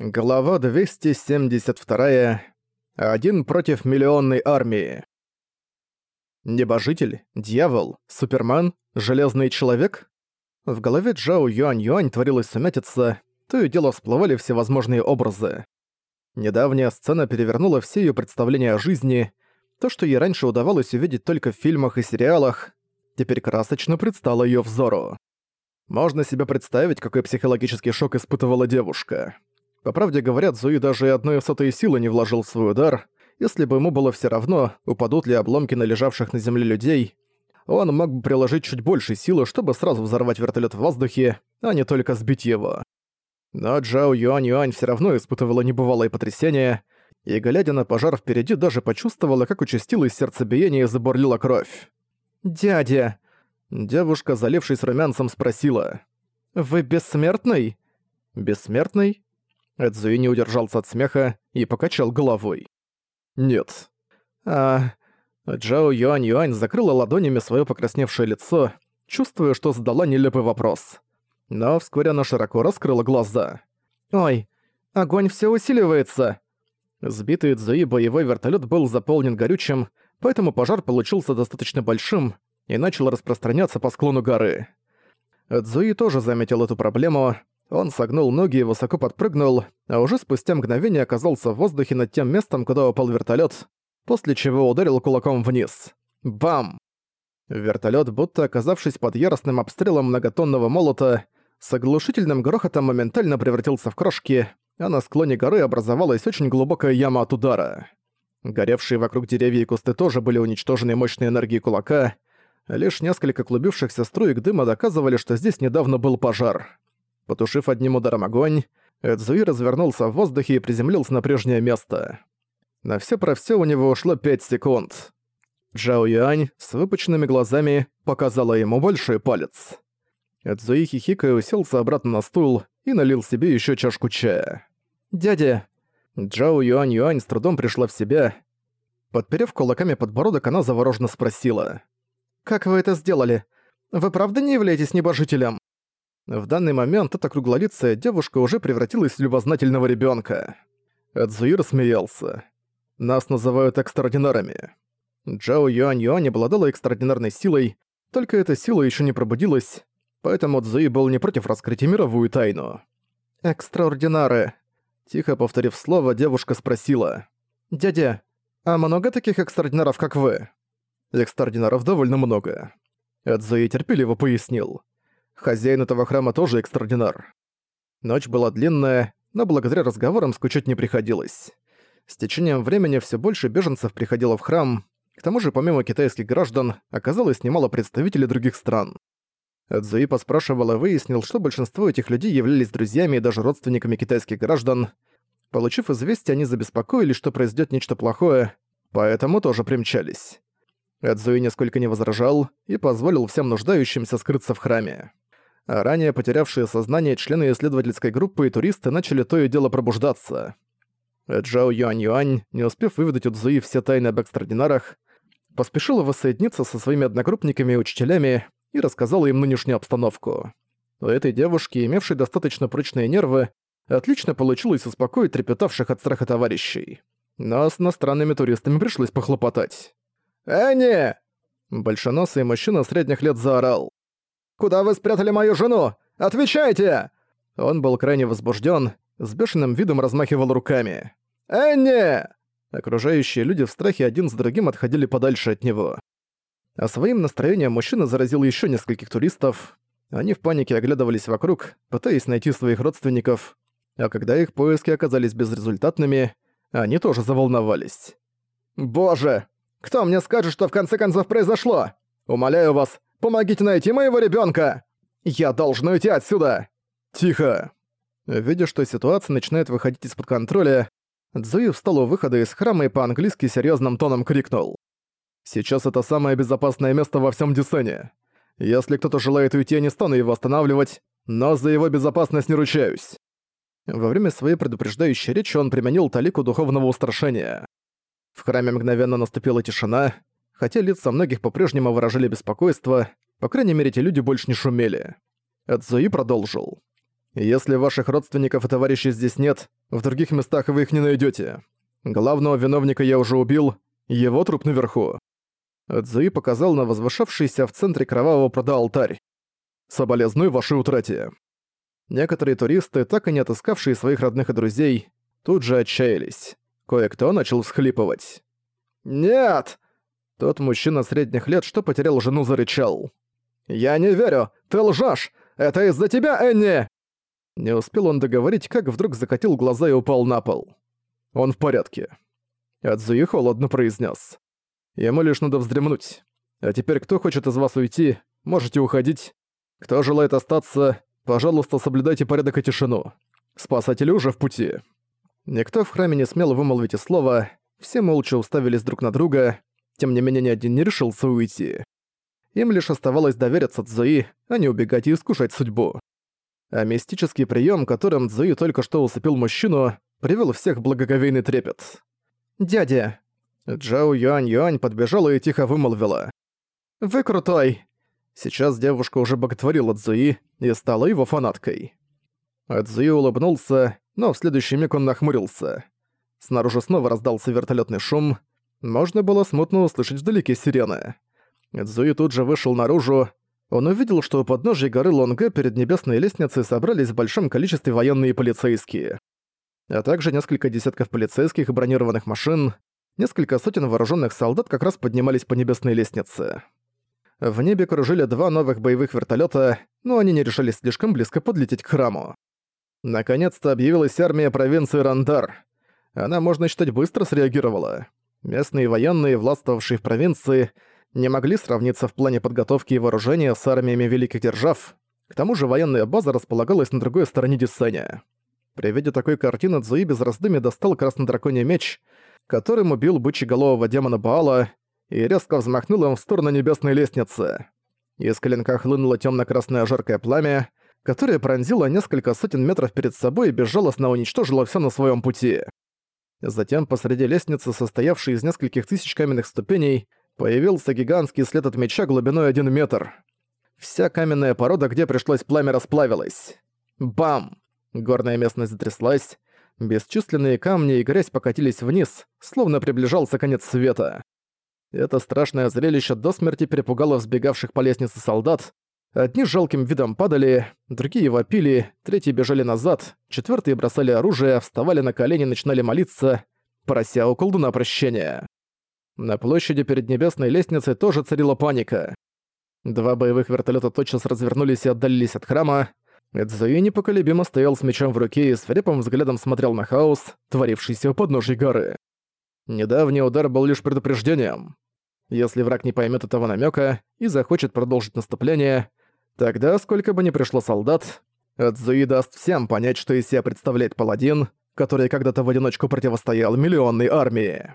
Глава 272. Один против миллионной армии. Небожитель, дьявол, супермен, железный человек? В голове Джао Юань-Юань творилась сумятица, то и дело всплывали всевозможные образы. Недавняя сцена перевернула все ее представления о жизни, то, что ей раньше удавалось увидеть только в фильмах и сериалах, теперь красочно предстало ее взору. Можно себе представить, какой психологический шок испытывала девушка. По правде говорят, Зуи даже и одной сотой силы не вложил в свой удар. Если бы ему было все равно, упадут ли обломки на лежавших на земле людей, он мог бы приложить чуть больше силы, чтобы сразу взорвать вертолет в воздухе, а не только сбить его. Но Джао Юань Юань все равно испытывала небывалое потрясение, и, глядя на пожар впереди, даже почувствовала, как участилось сердцебиение и забурлила кровь. «Дядя!» Девушка, залившись румянцем, спросила. «Вы бессмертный?» «Бессмертный?» Эдзуи не удержался от смеха и покачал головой. «Нет». «А...» Джао Юань Юань закрыла ладонями свое покрасневшее лицо, чувствуя, что задала нелепый вопрос. Но вскоре она широко раскрыла глаза. «Ой, огонь все усиливается!» Сбитый Цзуи боевой вертолет был заполнен горючим, поэтому пожар получился достаточно большим и начал распространяться по склону горы. Цзуи тоже заметил эту проблему, он согнул ноги и высоко подпрыгнул, а уже спустя мгновение оказался в воздухе над тем местом, куда упал вертолет, после чего ударил кулаком вниз. Бам! Вертолет, будто оказавшись под яростным обстрелом многотонного молота, с оглушительным грохотом моментально превратился в крошки, а на склоне горы образовалась очень глубокая яма от удара. Горевшие вокруг деревья и кусты тоже были уничтожены мощной энергией кулака, лишь несколько клубившихся струек дыма доказывали, что здесь недавно был пожар. Потушив одним ударом огонь, Эдзуи развернулся в воздухе и приземлился на прежнее место. На все про все у него ушло 5 секунд. Джао Юань с выпученными глазами показала ему большой палец. Эдзуи хихикая уселся обратно на стул и налил себе еще чашку чая. «Дядя!» Джао Юань Юань с трудом пришла в себя. Подперев кулаками подбородок, она завороженно спросила. «Как вы это сделали? Вы правда не являетесь небожителем?» В данный момент эта круглолицая девушка уже превратилась в любознательного ребенка. Эдзуир смеялся. «Нас называют экстраординарами». Джао Юань Юань обладала экстраординарной силой, только эта сила еще не пробудилась, поэтому Цзуи был не против раскрыть мировую тайну. «Экстраординары», — тихо повторив слово, девушка спросила. «Дядя, а много таких экстраординаров, как вы?» «Экстраординаров довольно много», — Эдзуи терпеливо пояснил. Хозяин этого храма тоже экстраординар. Ночь была длинная, но благодаря разговорам скучать не приходилось. С течением времени все больше беженцев приходило в храм, к тому же помимо китайских граждан оказалось немало представителей других стран. Цзуи поспрашивал и выяснил, что большинство этих людей являлись друзьями и даже родственниками китайских граждан. Получив известие, они забеспокоились, что произойдет нечто плохое, поэтому тоже примчались. Эдзуи нисколько не возражал и позволил всем нуждающимся скрыться в храме ранее потерявшие сознание члены исследовательской группы и туристы начали то и дело пробуждаться. Джао Юань-Юань, не успев выведать у Цзуи все тайны об экстраординарах, поспешила воссоединиться со своими одногруппниками и учителями и рассказала им нынешнюю обстановку. У этой девушки, имевшей достаточно прочные нервы, отлично получилось успокоить трепетавших от страха товарищей. Но с иностранными туристами пришлось похлопотать. «Энни!» Большоносый мужчина средних лет заорал. Куда вы спрятали мою жену? Отвечайте!» Он был крайне возбужден, с бешеным видом размахивал руками. «Энни!» Окружающие люди в страхе один с другим отходили подальше от него. А своим настроением мужчина заразил еще нескольких туристов. Они в панике оглядывались вокруг, пытаясь найти своих родственников, а когда их поиски оказались безрезультатными, они тоже заволновались. «Боже! Кто мне скажет, что в конце концов произошло? Умоляю вас, Помогите найти моего ребенка! Я должен уйти отсюда!» «Тихо!» Видя, что ситуация начинает выходить из-под контроля, Цзуи встал у выхода из храма и по-английски серьезным тоном крикнул. «Сейчас это самое безопасное место во всем Десене. Если кто-то желает уйти, я не стану его останавливать, но за его безопасность не ручаюсь». Во время своей предупреждающей речи он применил талику духовного устрашения. В храме мгновенно наступила тишина, хотя лица многих по-прежнему выражали беспокойство, по крайней мере, эти люди больше не шумели. Эдзуи продолжил. Если ваших родственников и товарищей здесь нет, в других местах вы их не найдете. Главного виновника я уже убил, его труп наверху». Цзуи показал на возвышавшийся в центре кровавого пруда алтарь. «Соболезную вашей утрате». Некоторые туристы, так и не отыскавшие своих родных и друзей, тут же отчаялись. Кое-кто начал всхлипывать. «Нет!» Тот мужчина средних лет, что потерял жену, зарычал. «Я не верю! Ты лжешь! Это из-за тебя, Энни!» Не успел он договорить, как вдруг закатил глаза и упал на пол. Он в порядке. Адзуи холодно произнес. Ему лишь надо вздремнуть. А теперь кто хочет из вас уйти, можете уходить. Кто желает остаться, пожалуйста, соблюдайте порядок и тишину. Спасатели уже в пути. Никто в храме не смел вымолвить и слова, все молча уставились друг на друга, тем не менее ни один не решился уйти. Им лишь оставалось довериться Цзуи, а не убегать и искушать судьбу. А мистический прием, которым Цзуи только что усыпил мужчину, привел всех в благоговейный трепет. «Дядя!» Джао Юань-Юань подбежала и тихо вымолвила. «Вы крутой!» Сейчас девушка уже боготворила Цзуи и стала его фанаткой. А Цзуи улыбнулся, но в следующий миг он нахмурился. Снаружи снова раздался вертолетный шум. Можно было смутно услышать вдалеке сирены. Цзуи тут же вышел наружу. Он увидел, что у подножия горы Лонге перед небесной лестницей собрались в большом количестве военные и полицейские. А также несколько десятков полицейских и бронированных машин, несколько сотен вооруженных солдат как раз поднимались по небесной лестнице. В небе кружили два новых боевых вертолета, но они не решались слишком близко подлететь к храму. Наконец-то объявилась армия провинции Рандар. Она, можно считать, быстро среагировала. Местные военные, властвовавшие в провинции, не могли сравниться в плане подготовки и вооружения с армиями великих держав. К тому же военная база располагалась на другой стороне Диссеня. При виде такой картины Цзуи без раздумий достал краснодраконий меч, которым убил бычьеголового демона Баала и резко взмахнул им в сторону небесной лестницы. Из клинка хлынуло темно-красное жаркое пламя, которое пронзило несколько сотен метров перед собой и безжалостно уничтожило все на своем пути. Затем посреди лестницы, состоявшей из нескольких тысяч каменных ступеней, Появился гигантский след от меча глубиной один метр. Вся каменная порода, где пришлось пламя, расплавилась. Бам! Горная местность затряслась. Бесчисленные камни и грязь покатились вниз, словно приближался конец света. Это страшное зрелище до смерти перепугало взбегавших по лестнице солдат. Одни с жалким видом падали, другие вопили, третьи бежали назад, четвертые бросали оружие, вставали на колени и начинали молиться, прося у колдуна прощения. На площади перед небесной лестницей тоже царила паника. Два боевых вертолета тотчас развернулись и отдалились от храма. Эдзуи непоколебимо стоял с мечом в руке и с свирепым взглядом смотрел на хаос, творившийся у подножия горы. Недавний удар был лишь предупреждением. Если враг не поймет этого намека и захочет продолжить наступление, тогда, сколько бы ни пришло солдат, Эдзуи даст всем понять, что из себя представляет паладин, который когда-то в одиночку противостоял миллионной армии.